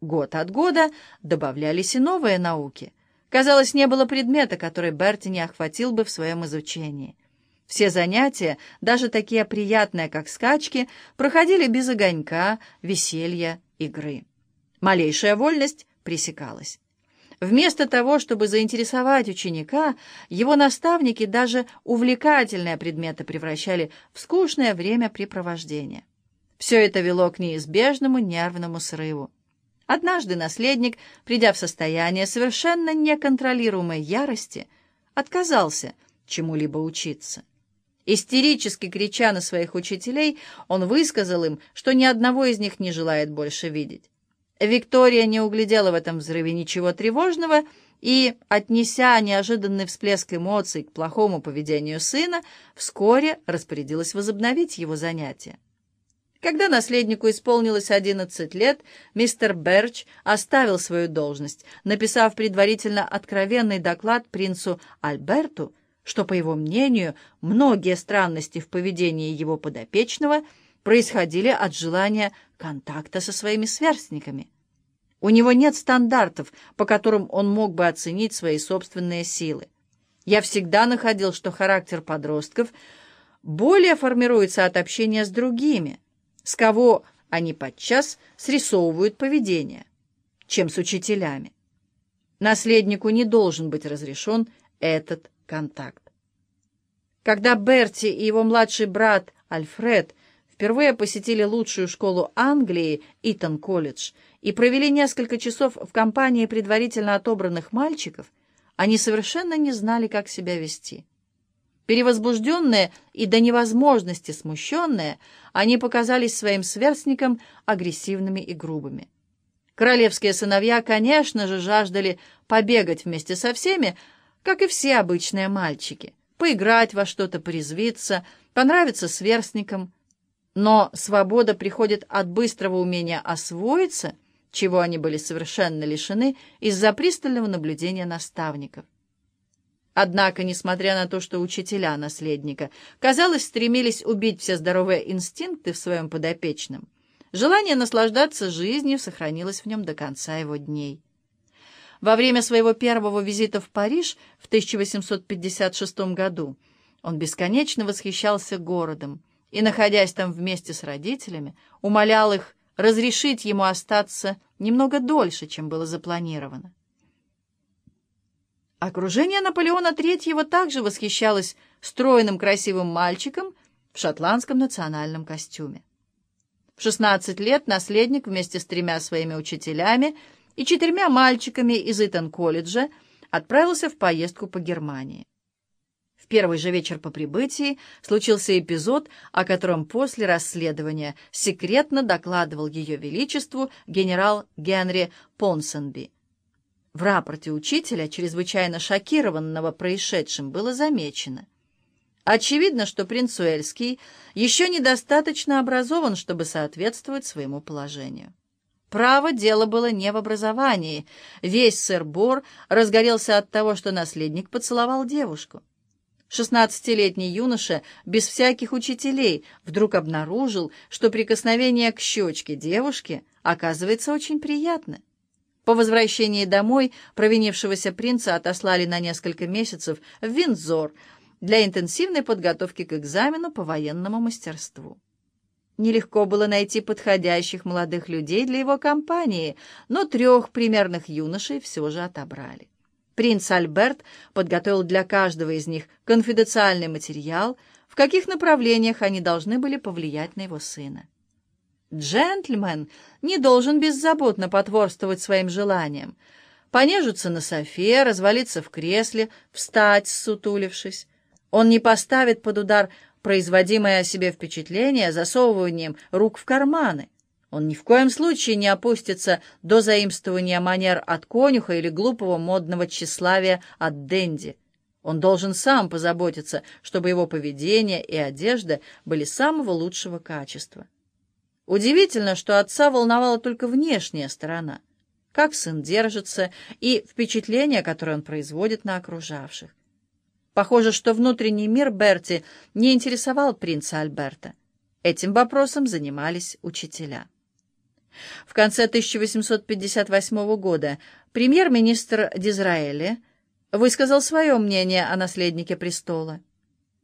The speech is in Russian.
Год от года добавлялись и новые науки. Казалось, не было предмета, который Берти не охватил бы в своем изучении. Все занятия, даже такие приятные, как скачки, проходили без огонька, веселья, игры. Малейшая вольность пресекалась. Вместо того, чтобы заинтересовать ученика, его наставники даже увлекательные предметы превращали в скучное времяпрепровождение. Все это вело к неизбежному нервному срыву. Однажды наследник, придя в состояние совершенно неконтролируемой ярости, отказался чему-либо учиться. Истерически крича на своих учителей, он высказал им, что ни одного из них не желает больше видеть. Виктория не углядела в этом взрыве ничего тревожного и, отнеся неожиданный всплеск эмоций к плохому поведению сына, вскоре распорядилась возобновить его занятия. Когда наследнику исполнилось 11 лет, мистер Берч оставил свою должность, написав предварительно откровенный доклад принцу Альберту, что, по его мнению, многие странности в поведении его подопечного происходили от желания контакта со своими сверстниками. У него нет стандартов, по которым он мог бы оценить свои собственные силы. Я всегда находил, что характер подростков более формируется от общения с другими, с кого они подчас срисовывают поведение, чем с учителями. Наследнику не должен быть разрешен этот контакт. Когда Берти и его младший брат Альфред впервые посетили лучшую школу Англии, Итон-колледж, и провели несколько часов в компании предварительно отобранных мальчиков, они совершенно не знали, как себя вести. Перевозбужденные и до невозможности смущенные, они показались своим сверстникам агрессивными и грубыми. Королевские сыновья, конечно же, жаждали побегать вместе со всеми, как и все обычные мальчики, поиграть во что-то, порезвиться, понравиться сверстникам. Но свобода приходит от быстрого умения освоиться, чего они были совершенно лишены из-за пристального наблюдения наставников. Однако, несмотря на то, что учителя наследника, казалось, стремились убить все здоровые инстинкты в своем подопечном, желание наслаждаться жизнью сохранилось в нем до конца его дней. Во время своего первого визита в Париж в 1856 году он бесконечно восхищался городом и, находясь там вместе с родителями, умолял их разрешить ему остаться немного дольше, чем было запланировано. Окружение Наполеона III также восхищалось стройным красивым мальчиком в шотландском национальном костюме. В 16 лет наследник вместе с тремя своими учителями и четырьмя мальчиками из Итон-колледжа отправился в поездку по Германии. В первый же вечер по прибытии случился эпизод, о котором после расследования секретно докладывал Ее Величеству генерал Генри Понсенби. В рапорте учителя, чрезвычайно шокированного происшедшим, было замечено. Очевидно, что принц Уэльский еще недостаточно образован, чтобы соответствовать своему положению. Право, дело было не в образовании. Весь сыр-бор разгорелся от того, что наследник поцеловал девушку. Шестнадцатилетний юноша, без всяких учителей, вдруг обнаружил, что прикосновение к щечке девушки оказывается очень приятно. По возвращении домой провинившегося принца отослали на несколько месяцев в Виндзор для интенсивной подготовки к экзамену по военному мастерству. Нелегко было найти подходящих молодых людей для его компании, но трех примерных юношей все же отобрали. Принц Альберт подготовил для каждого из них конфиденциальный материал, в каких направлениях они должны были повлиять на его сына. Джентльмен не должен беззаботно потворствовать своим желаниям, понежиться на софе, развалиться в кресле, встать, сутулившись. Он не поставит под удар производимое о себе впечатление засовыванием рук в карманы. Он ни в коем случае не опустится до заимствования манер от конюха или глупого модного тщеславия от денди. Он должен сам позаботиться, чтобы его поведение и одежда были самого лучшего качества. Удивительно, что отца волновала только внешняя сторона, как сын держится и впечатление, которое он производит на окружавших. Похоже, что внутренний мир Берти не интересовал принца Альберта. Этим вопросом занимались учителя. В конце 1858 года премьер-министр Дизраэли высказал свое мнение о наследнике престола.